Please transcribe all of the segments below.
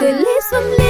they live some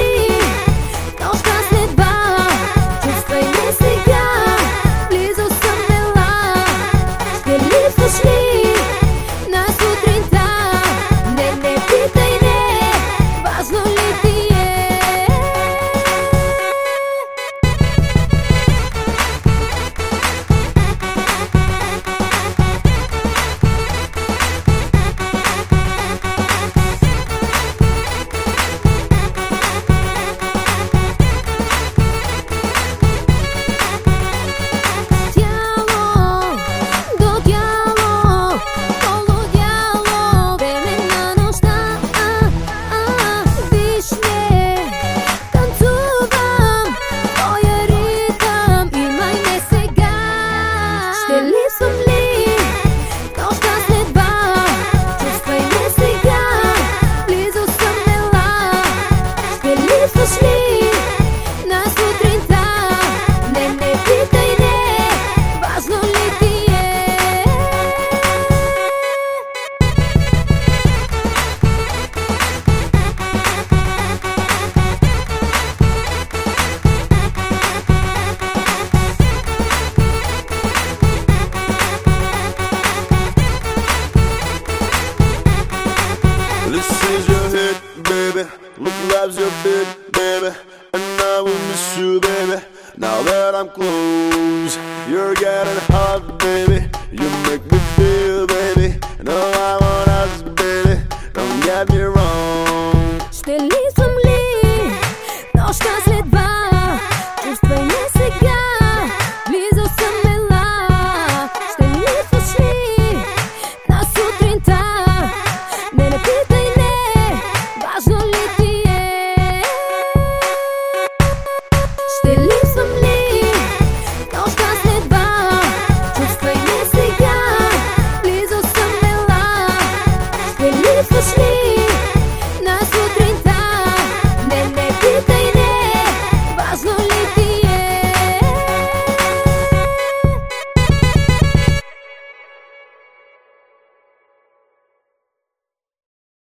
baby. Look, life's a bit, baby. And I will miss you, baby. Now that I'm close, you're getting hot, baby. You make me feel, baby. No, I want us, baby. Don't get me wrong. Still need some leave. No,